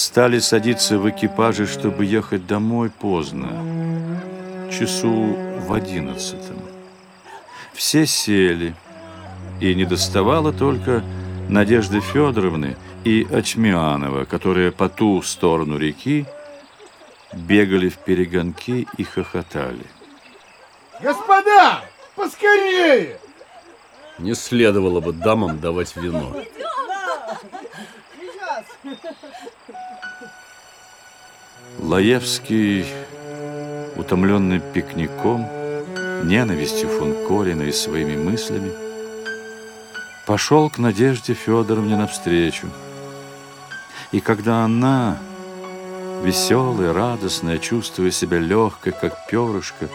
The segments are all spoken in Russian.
стали садиться в экипаже, чтобы ехать домой поздно, часу в одиннадцатом. Все сели, и не доставало только Надежды Федоровны и Очмианова, которые по ту сторону реки бегали в перегонки и хохотали. Господа, поскорее! Не следовало бы дамам давать вино. Лаевский, утомленный пикником, ненавистью фон Корина и своими мыслями, пошел к Надежде Федоровне навстречу. И когда она, веселая, радостная, чувствуя себя легкой, как перышко,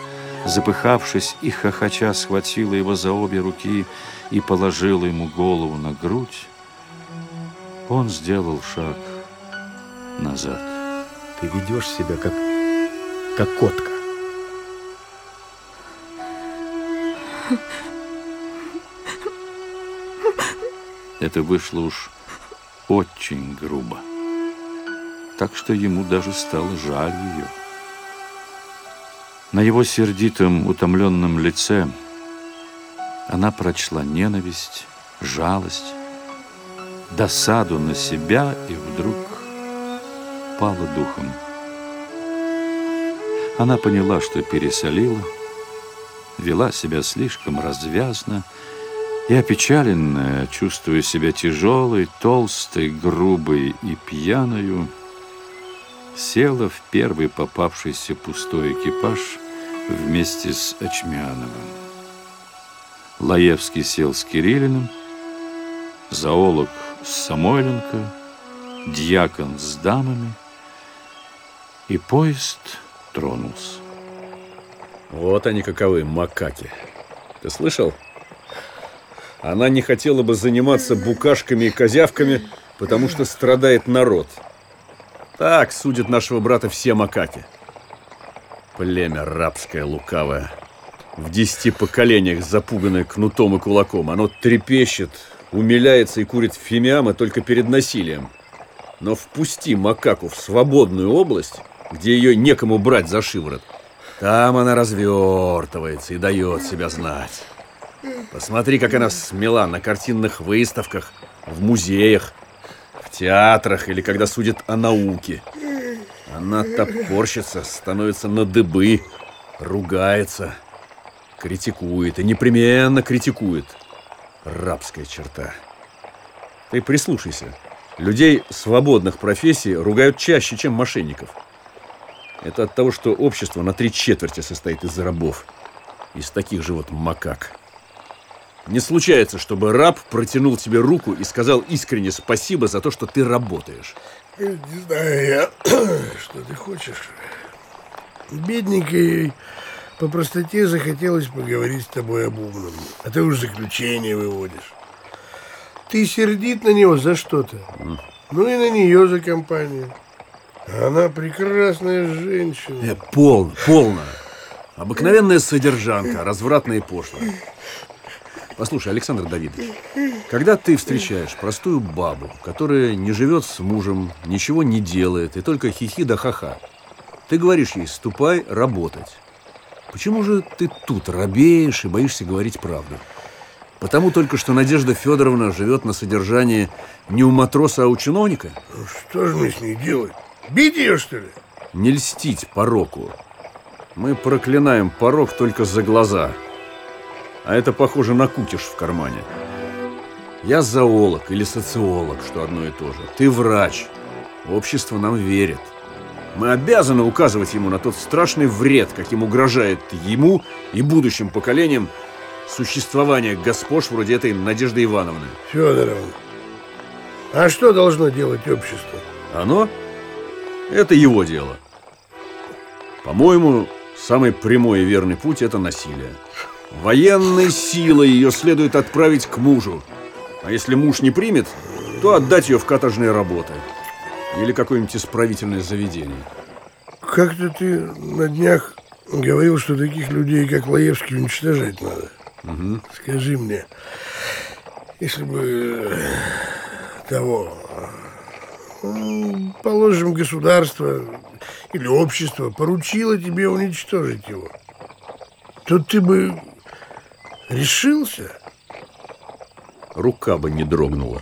запыхавшись и хохоча, схватила его за обе руки и положила ему голову на грудь, он сделал шаг назад. Ты ведешь себя как, как котка. Это вышло уж очень грубо. Так что ему даже стало жаль ее. На его сердитом, утомленном лице она прочла ненависть, жалость, досаду на себя и вдруг пала духом. Она поняла, что пересолила, вела себя слишком развязно и опечаленная, чувствуя себя тяжелой, толстой, грубой и пьяною, села в первый попавшийся пустой экипаж вместе с Очмяновым. Лаевский сел с Кириллиным, зоолог с Самойленко, дьякон с дамами, и поезд тронулся. Вот они каковы, макаки. Ты слышал? Она не хотела бы заниматься букашками и козявками, потому что страдает народ. Так судят нашего брата все макаки. Племя рабское, лукавое. В десяти поколениях запуганное кнутом и кулаком. Оно трепещет, умиляется и курит фимиамы только перед насилием. Но впусти макаку в свободную область, где ее некому брать за шиворот, там она развертывается и дает себя знать. Посмотри, как она смела на картинных выставках, в музеях, в театрах или когда судят о науке. Она топорщится, становится на дыбы, ругается, критикует и непременно критикует. Рабская черта. Ты прислушайся. Людей свободных профессий ругают чаще, чем мошенников. Это от того, что общество на три четверти состоит из рабов. Из таких же вот макак. Не случается, чтобы раб протянул тебе руку и сказал искренне спасибо за то, что ты работаешь. Не знаю я, что ты хочешь. Бедненькой по простоте захотелось поговорить с тобой об умном. А ты уж заключение выводишь. Ты сердит на него за что-то. Ну и на нее за компанию. Она прекрасная женщина. Э, полно, полно. Обыкновенная содержанка, развратная и пошлая. Послушай, Александр Давидович, когда ты встречаешь простую бабу, которая не живет с мужем, ничего не делает и только хихи да ха-ха, ты говоришь ей, ступай работать. Почему же ты тут робеешь и боишься говорить правду? Потому только, что Надежда Федоровна живет на содержании не у матроса, а у чиновника? Ну, что же мне с ней делать? Бить ее, что ли? Не льстить пороку. Мы проклинаем порок только за глаза – а это похоже на кутиш в кармане. Я зоолог или социолог, что одно и то же. Ты врач. Общество нам верит. Мы обязаны указывать ему на тот страшный вред, каким угрожает ему и будущим поколениям существование госпож вроде этой Надежды Ивановны. Федоровна, а что должно делать общество? Оно? Это его дело. По-моему, самый прямой и верный путь – это насилие. Военной силой ее следует отправить к мужу. А если муж не примет, то отдать ее в каторжные работы. Или какое-нибудь исправительное заведение. Как-то ты на днях говорил, что таких людей, как Лаевский, уничтожать надо. Угу. Скажи мне, если бы того м, положим, государство или общество поручило тебе уничтожить его, то ты бы решился? Рука бы не дрогнула.